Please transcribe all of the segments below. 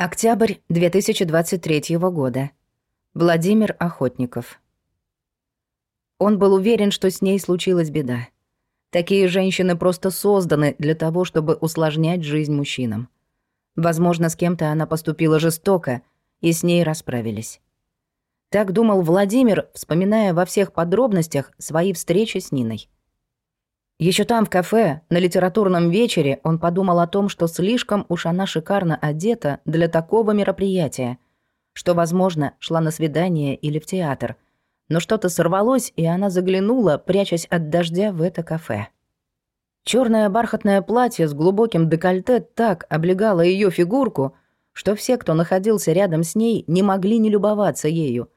Октябрь 2023 года. Владимир Охотников. Он был уверен, что с ней случилась беда. Такие женщины просто созданы для того, чтобы усложнять жизнь мужчинам. Возможно, с кем-то она поступила жестоко, и с ней расправились. Так думал Владимир, вспоминая во всех подробностях свои встречи с Ниной. Еще там, в кафе, на литературном вечере, он подумал о том, что слишком уж она шикарно одета для такого мероприятия, что, возможно, шла на свидание или в театр. Но что-то сорвалось, и она заглянула, прячась от дождя в это кафе. Черное бархатное платье с глубоким декольте так облегало ее фигурку, что все, кто находился рядом с ней, не могли не любоваться ею.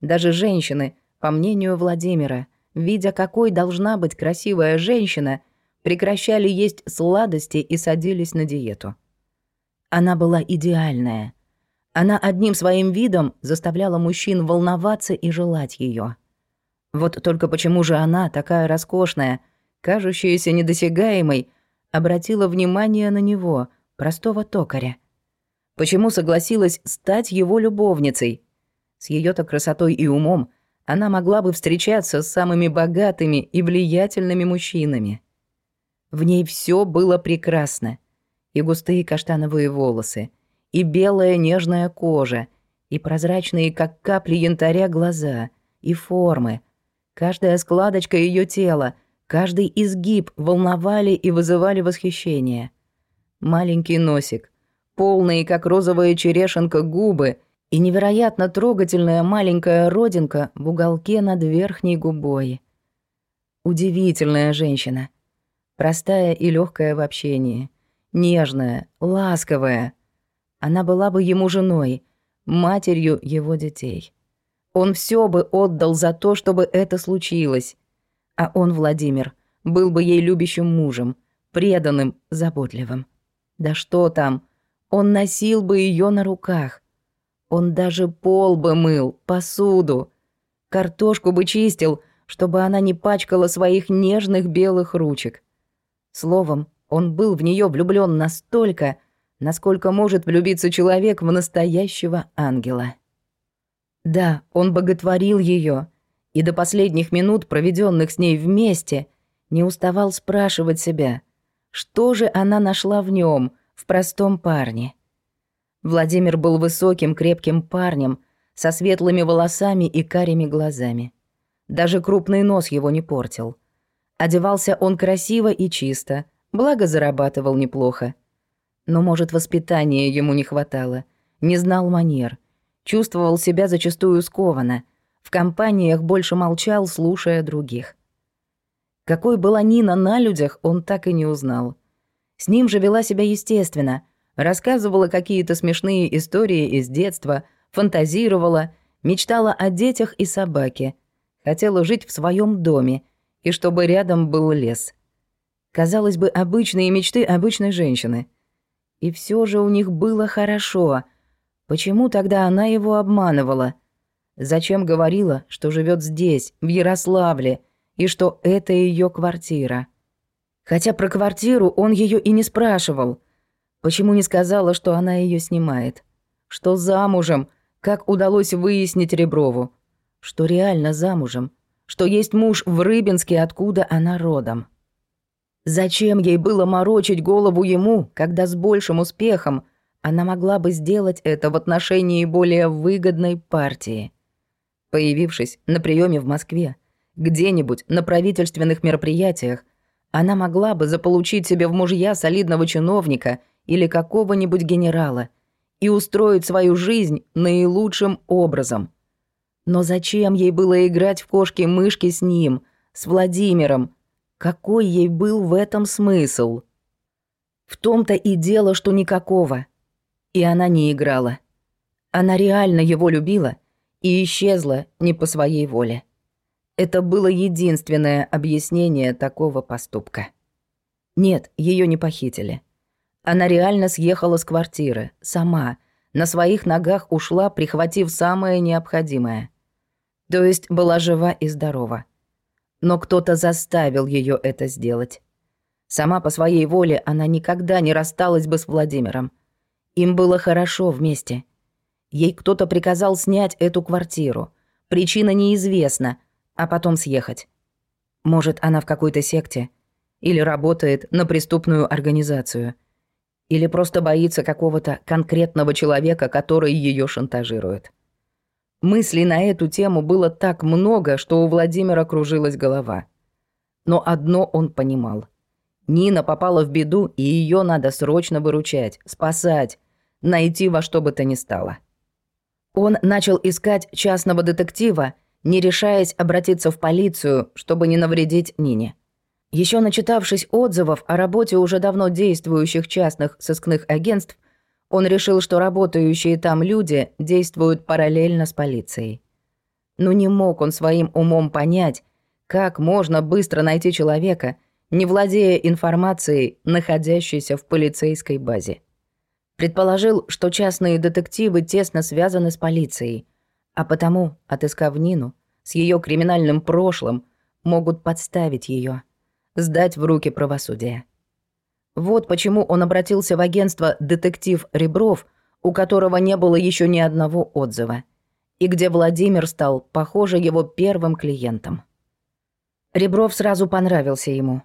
Даже женщины, по мнению Владимира – видя, какой должна быть красивая женщина, прекращали есть сладости и садились на диету. Она была идеальная. Она одним своим видом заставляла мужчин волноваться и желать ее. Вот только почему же она, такая роскошная, кажущаяся недосягаемой, обратила внимание на него, простого токаря? Почему согласилась стать его любовницей? С ее то красотой и умом – она могла бы встречаться с самыми богатыми и влиятельными мужчинами. В ней все было прекрасно. И густые каштановые волосы, и белая нежная кожа, и прозрачные, как капли янтаря, глаза, и формы. Каждая складочка ее тела, каждый изгиб волновали и вызывали восхищение. Маленький носик, полные, как розовая черешенка, губы — и невероятно трогательная маленькая родинка в уголке над верхней губой. Удивительная женщина. Простая и легкая в общении. Нежная, ласковая. Она была бы ему женой, матерью его детей. Он все бы отдал за то, чтобы это случилось. А он, Владимир, был бы ей любящим мужем, преданным, заботливым. Да что там, он носил бы ее на руках, он даже пол бы мыл, посуду. Картошку бы чистил, чтобы она не пачкала своих нежных белых ручек. Словом, он был в нее влюблен настолько, насколько может влюбиться человек в настоящего ангела. Да, он боготворил ее, и до последних минут, проведенных с ней вместе, не уставал спрашивать себя, что же она нашла в нем, в простом парне. Владимир был высоким, крепким парнем, со светлыми волосами и карими глазами. Даже крупный нос его не портил. Одевался он красиво и чисто, благо зарабатывал неплохо. Но, может, воспитания ему не хватало, не знал манер, чувствовал себя зачастую скованно, в компаниях больше молчал, слушая других. Какой была Нина на людях, он так и не узнал. С ним же вела себя естественно — рассказывала какие-то смешные истории из детства, фантазировала, мечтала о детях и собаке, хотела жить в своем доме и чтобы рядом был лес. Казалось бы, обычные мечты обычной женщины. И все же у них было хорошо. Почему тогда она его обманывала? Зачем говорила, что живет здесь, в Ярославле, и что это ее квартира? Хотя про квартиру он ее и не спрашивал — Почему не сказала, что она ее снимает? Что замужем? Как удалось выяснить Реброву? Что реально замужем? Что есть муж в Рыбинске, откуда она родом? Зачем ей было морочить голову ему, когда с большим успехом она могла бы сделать это в отношении более выгодной партии? Появившись на приеме в Москве, где-нибудь на правительственных мероприятиях, она могла бы заполучить себе в мужья солидного чиновника – или какого-нибудь генерала и устроить свою жизнь наилучшим образом. Но зачем ей было играть в кошки-мышки с ним, с Владимиром? Какой ей был в этом смысл? В том-то и дело, что никакого. И она не играла. Она реально его любила и исчезла не по своей воле. Это было единственное объяснение такого поступка. Нет, ее не похитили. Она реально съехала с квартиры, сама, на своих ногах ушла, прихватив самое необходимое. То есть была жива и здорова. Но кто-то заставил ее это сделать. Сама по своей воле она никогда не рассталась бы с Владимиром. Им было хорошо вместе. Ей кто-то приказал снять эту квартиру. Причина неизвестна, а потом съехать. Может, она в какой-то секте? Или работает на преступную организацию? Или просто боится какого-то конкретного человека, который ее шантажирует? Мыслей на эту тему было так много, что у Владимира кружилась голова. Но одно он понимал. Нина попала в беду, и ее надо срочно выручать, спасать, найти во что бы то ни стало. Он начал искать частного детектива, не решаясь обратиться в полицию, чтобы не навредить Нине. Еще начитавшись отзывов о работе уже давно действующих частных сыскных агентств, он решил, что работающие там люди действуют параллельно с полицией. Но не мог он своим умом понять, как можно быстро найти человека, не владея информацией, находящейся в полицейской базе. Предположил, что частные детективы тесно связаны с полицией, а потому, отыскав Нину, с ее криминальным прошлым, могут подставить ее, сдать в руки правосудия. Вот почему он обратился в агентство «Детектив Ребров», у которого не было еще ни одного отзыва, и где Владимир стал, похоже, его первым клиентом. Ребров сразу понравился ему.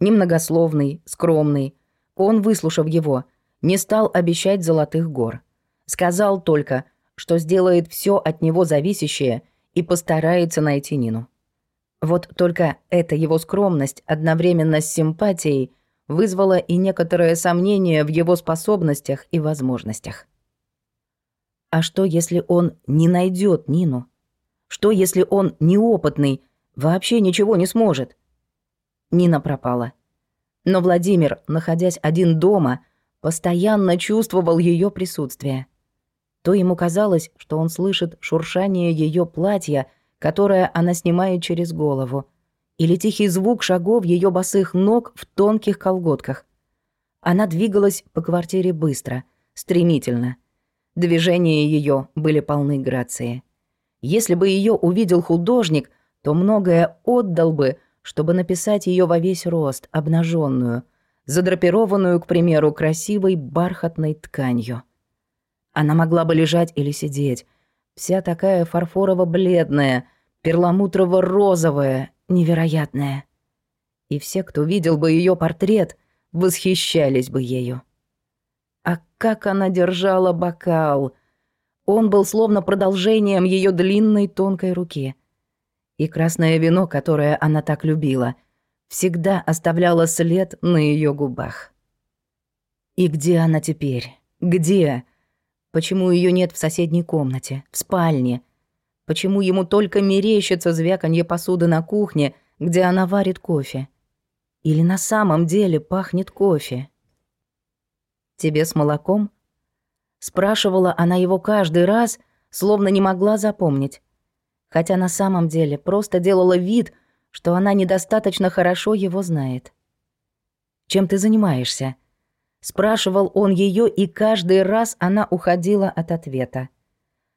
Немногословный, скромный. Он, выслушав его, не стал обещать золотых гор. Сказал только, что сделает все от него зависящее и постарается найти Нину. Вот только эта его скромность одновременно с симпатией вызвала и некоторое сомнение в его способностях и возможностях. А что, если он не найдет Нину? Что, если он неопытный, вообще ничего не сможет? Нина пропала. Но Владимир, находясь один дома, постоянно чувствовал ее присутствие. То ему казалось, что он слышит шуршание ее платья, которое она снимает через голову, или тихий звук шагов ее босых ног в тонких колготках. Она двигалась по квартире быстро, стремительно. Движения ее были полны грации. Если бы ее увидел художник, то многое отдал бы, чтобы написать ее во весь рост, обнаженную — задрапированную, к примеру, красивой бархатной тканью. Она могла бы лежать или сидеть, вся такая фарфорово-бледная, перламутрово-розовая, невероятная. И все, кто видел бы ее портрет, восхищались бы ею. А как она держала бокал! Он был словно продолжением ее длинной тонкой руки. И красное вино, которое она так любила — всегда оставляла след на ее губах. И где она теперь? Где? Почему ее нет в соседней комнате, в спальне? Почему ему только мерещится звяканье посуды на кухне, где она варит кофе? Или на самом деле пахнет кофе? «Тебе с молоком?» Спрашивала она его каждый раз, словно не могла запомнить. Хотя на самом деле просто делала вид — что она недостаточно хорошо его знает. «Чем ты занимаешься?» Спрашивал он ее, и каждый раз она уходила от ответа.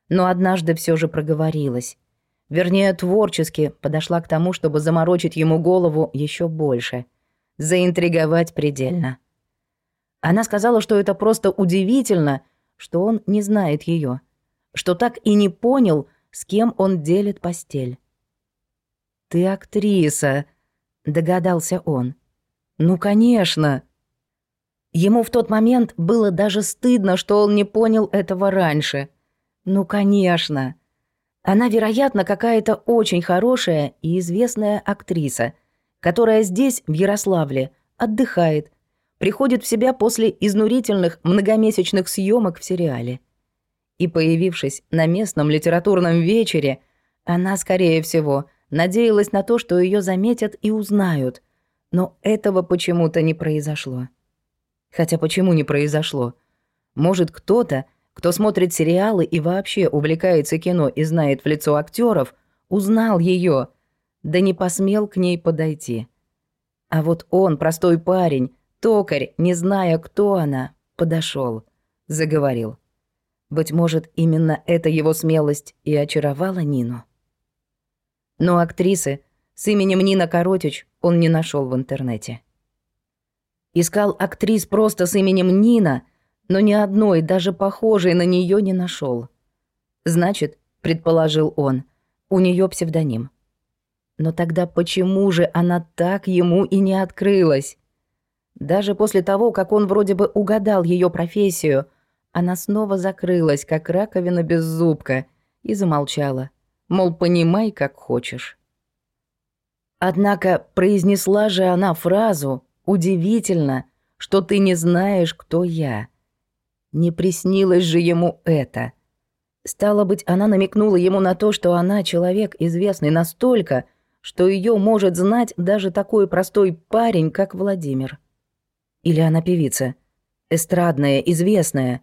Но однажды все же проговорилась. Вернее, творчески подошла к тому, чтобы заморочить ему голову еще больше. Заинтриговать предельно. Она сказала, что это просто удивительно, что он не знает ее, что так и не понял, с кем он делит постель. «Ты актриса», — догадался он. «Ну, конечно». Ему в тот момент было даже стыдно, что он не понял этого раньше. «Ну, конечно». Она, вероятно, какая-то очень хорошая и известная актриса, которая здесь, в Ярославле, отдыхает, приходит в себя после изнурительных многомесячных съемок в сериале. И появившись на местном литературном вечере, она, скорее всего, — Надеялась на то, что ее заметят и узнают. Но этого почему-то не произошло. Хотя почему не произошло? Может, кто-то, кто смотрит сериалы и вообще увлекается кино и знает в лицо актеров, узнал ее, да не посмел к ней подойти. А вот он, простой парень, токарь, не зная, кто она, подошел, заговорил. Быть может, именно эта его смелость и очаровала Нину. Но актрисы с именем Нина Коротич он не нашел в интернете. Искал актрис просто с именем Нина, но ни одной, даже похожей на нее не нашел. Значит, предположил он, у нее псевдоним. Но тогда почему же она так ему и не открылась? Даже после того, как он вроде бы угадал ее профессию, она снова закрылась, как раковина без зубка, и замолчала. Мол, понимай, как хочешь. Однако произнесла же она фразу «Удивительно, что ты не знаешь, кто я». Не приснилось же ему это. Стало быть, она намекнула ему на то, что она человек известный настолько, что ее может знать даже такой простой парень, как Владимир. Или она певица, эстрадная, известная.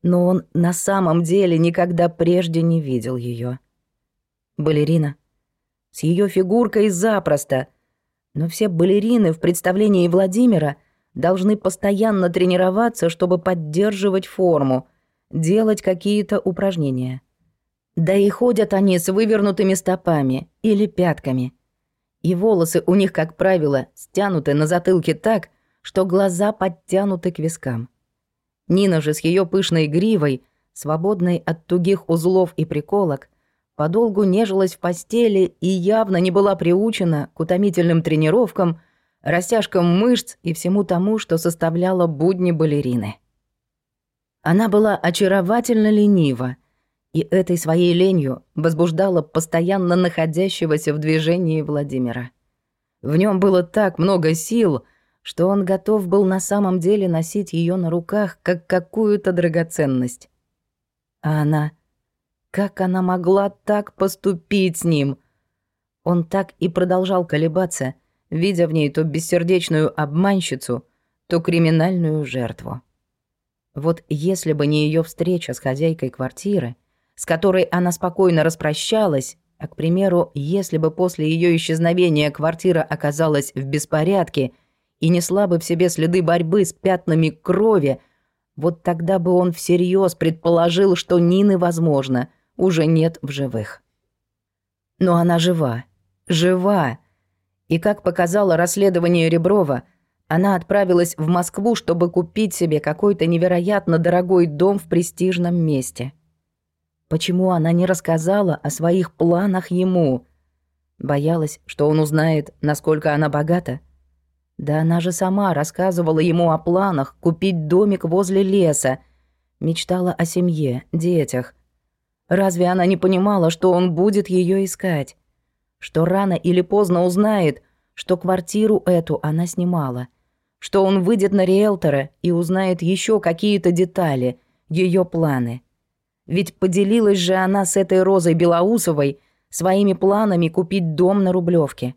Но он на самом деле никогда прежде не видел ее. Балерина. С ее фигуркой запросто. Но все балерины в представлении Владимира должны постоянно тренироваться, чтобы поддерживать форму, делать какие-то упражнения. Да и ходят они с вывернутыми стопами или пятками. И волосы у них, как правило, стянуты на затылке так, что глаза подтянуты к вискам. Нина же с ее пышной гривой, свободной от тугих узлов и приколок, подолгу нежилась в постели и явно не была приучена к утомительным тренировкам, растяжкам мышц и всему тому, что составляло будни балерины. Она была очаровательно ленива, и этой своей ленью возбуждала постоянно находящегося в движении Владимира. В нем было так много сил — что он готов был на самом деле носить ее на руках, как какую-то драгоценность. А она... Как она могла так поступить с ним? Он так и продолжал колебаться, видя в ней то бессердечную обманщицу, то криминальную жертву. Вот если бы не ее встреча с хозяйкой квартиры, с которой она спокойно распрощалась, а, к примеру, если бы после ее исчезновения квартира оказалась в беспорядке — и несла бы в себе следы борьбы с пятнами крови, вот тогда бы он всерьез предположил, что Нины, возможно, уже нет в живых. Но она жива, жива. И как показало расследование Реброва, она отправилась в Москву, чтобы купить себе какой-то невероятно дорогой дом в престижном месте. Почему она не рассказала о своих планах ему? Боялась, что он узнает, насколько она богата? Да она же сама рассказывала ему о планах купить домик возле леса. Мечтала о семье, детях. Разве она не понимала, что он будет ее искать? Что рано или поздно узнает, что квартиру эту она снимала. Что он выйдет на риэлтора и узнает еще какие-то детали, ее планы. Ведь поделилась же она с этой Розой Белоусовой своими планами купить дом на Рублевке.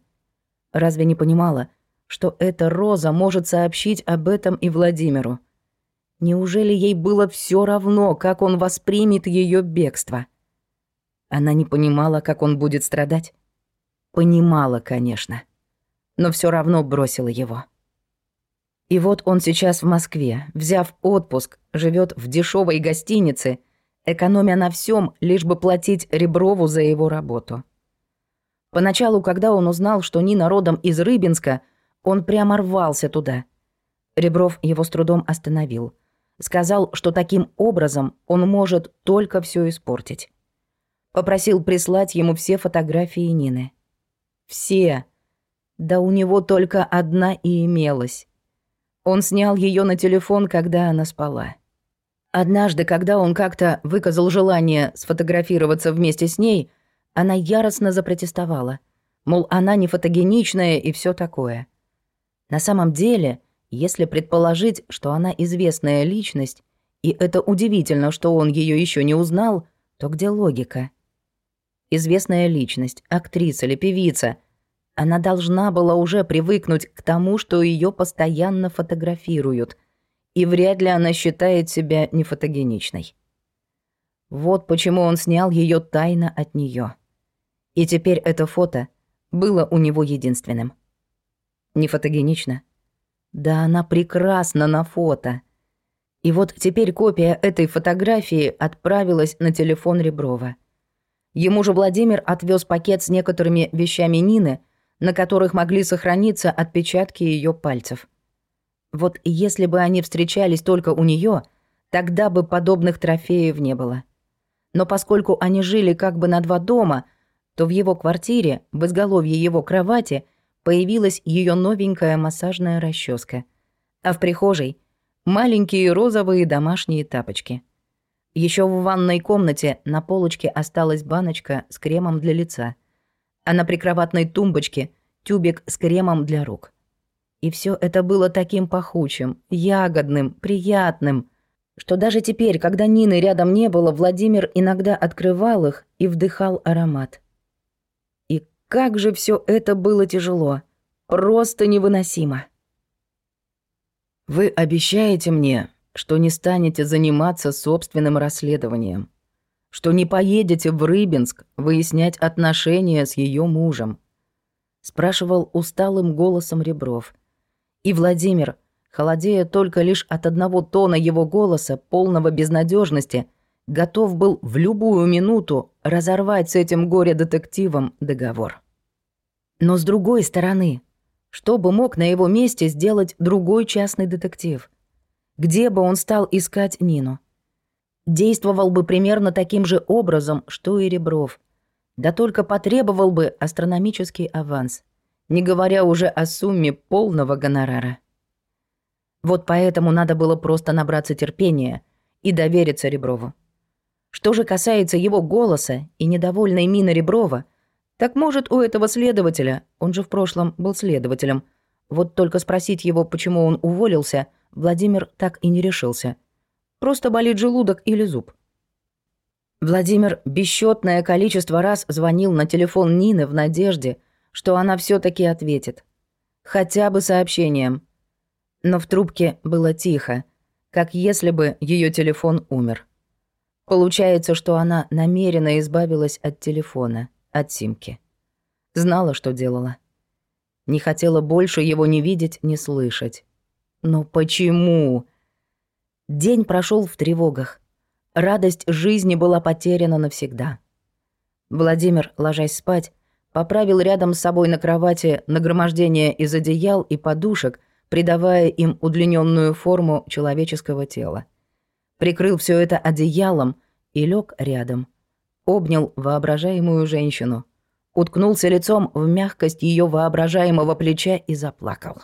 Разве не понимала, что эта Роза может сообщить об этом и Владимиру. Неужели ей было все равно, как он воспримет ее бегство? Она не понимала, как он будет страдать. Понимала, конечно, но все равно бросила его. И вот он сейчас в Москве, взяв отпуск, живет в дешевой гостинице, экономя на всем, лишь бы платить Реброву за его работу. Поначалу, когда он узнал, что Нина родом из Рыбинска, он прямо рвался туда. Ребров его с трудом остановил. Сказал, что таким образом он может только все испортить. Попросил прислать ему все фотографии Нины. Все. Да у него только одна и имелась. Он снял ее на телефон, когда она спала. Однажды, когда он как-то выказал желание сфотографироваться вместе с ней, она яростно запротестовала. Мол, она не фотогеничная и все такое. На самом деле, если предположить, что она известная личность, и это удивительно, что он ее еще не узнал, то где логика? Известная личность, актриса или певица, она должна была уже привыкнуть к тому, что ее постоянно фотографируют, и вряд ли она считает себя нефотогеничной. Вот почему он снял ее тайно от нее. И теперь это фото было у него единственным. Не фотогенично? Да она прекрасна на фото. И вот теперь копия этой фотографии отправилась на телефон Реброва. Ему же Владимир отвез пакет с некоторыми вещами Нины, на которых могли сохраниться отпечатки ее пальцев. Вот если бы они встречались только у нее, Тогда бы подобных трофеев не было. Но поскольку они жили как бы на два дома, то в его квартире, в изголовье его кровати, появилась ее новенькая массажная расческа, а в прихожей — маленькие розовые домашние тапочки. Еще в ванной комнате на полочке осталась баночка с кремом для лица, а на прикроватной тумбочке — тюбик с кремом для рук. И все это было таким пахучим, ягодным, приятным — что даже теперь, когда Нины рядом не было, Владимир иногда открывал их и вдыхал аромат. Как же все это было тяжело, просто невыносимо. «Вы обещаете мне, что не станете заниматься собственным расследованием, что не поедете в Рыбинск выяснять отношения с ее мужем?» спрашивал усталым голосом Ребров. И Владимир – холодея только лишь от одного тона его голоса, полного безнадежности, готов был в любую минуту разорвать с этим горе-детективом договор. Но с другой стороны, что бы мог на его месте сделать другой частный детектив? Где бы он стал искать Нину? Действовал бы примерно таким же образом, что и Ребров. Да только потребовал бы астрономический аванс, не говоря уже о сумме полного гонорара. Вот поэтому надо было просто набраться терпения и довериться Реброву. Что же касается его голоса и недовольной мины Реброва, так может у этого следователя, он же в прошлом был следователем, вот только спросить его, почему он уволился, Владимир так и не решился. Просто болит желудок или зуб. Владимир бесчетное количество раз звонил на телефон Нины в надежде, что она все таки ответит. Хотя бы сообщением – но в трубке было тихо, как если бы ее телефон умер. Получается, что она намеренно избавилась от телефона, от симки. Знала, что делала. Не хотела больше его не видеть, не слышать. Но почему? День прошел в тревогах. Радость жизни была потеряна навсегда. Владимир, ложась спать, поправил рядом с собой на кровати нагромождение из одеял и подушек, придавая им удлиненную форму человеческого тела. Прикрыл все это одеялом и лег рядом. Обнял воображаемую женщину. Уткнулся лицом в мягкость ее воображаемого плеча и заплакал.